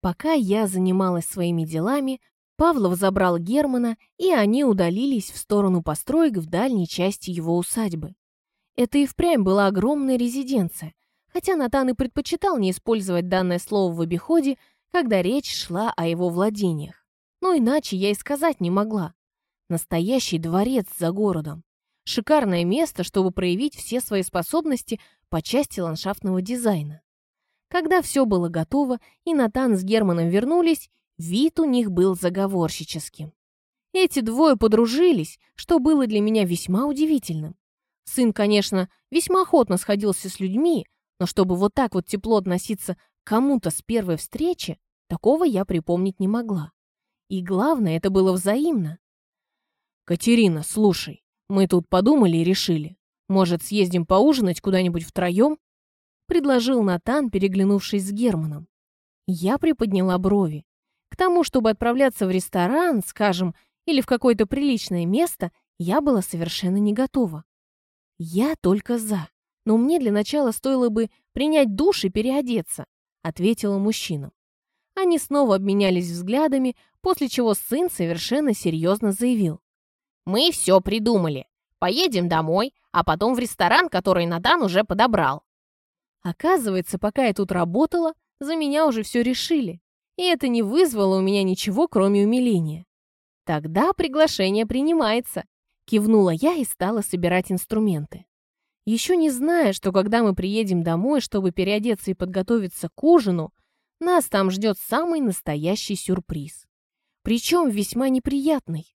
Пока я занималась своими делами, Павлов забрал Германа, и они удалились в сторону построек в дальней части его усадьбы. Это и впрямь была огромная резиденция, хотя Натан и предпочитал не использовать данное слово в обиходе, когда речь шла о его владениях. Но иначе я и сказать не могла. Настоящий дворец за городом. Шикарное место, чтобы проявить все свои способности по части ландшафтного дизайна. Когда все было готово и Натан с Германом вернулись, вид у них был заговорщическим. Эти двое подружились, что было для меня весьма удивительным. Сын, конечно, весьма охотно сходился с людьми, но чтобы вот так вот тепло относиться к кому-то с первой встречи, такого я припомнить не могла. И главное, это было взаимно. «Катерина, слушай, мы тут подумали и решили. Может, съездим поужинать куда-нибудь втроем?» Предложил Натан, переглянувшись с Германом. Я приподняла брови. К тому, чтобы отправляться в ресторан, скажем, или в какое-то приличное место, я была совершенно не готова. Я только за. Но мне для начала стоило бы принять душ и переодеться, ответила мужчинам. Они снова обменялись взглядами, после чего сын совершенно серьезно заявил. «Мы все придумали. Поедем домой, а потом в ресторан, который Натан уже подобрал. Оказывается, пока я тут работала, за меня уже все решили, и это не вызвало у меня ничего, кроме умиления. Тогда приглашение принимается, кивнула я и стала собирать инструменты. Еще не зная, что когда мы приедем домой, чтобы переодеться и подготовиться к ужину, нас там ждет самый настоящий сюрприз. Причем весьма неприятный.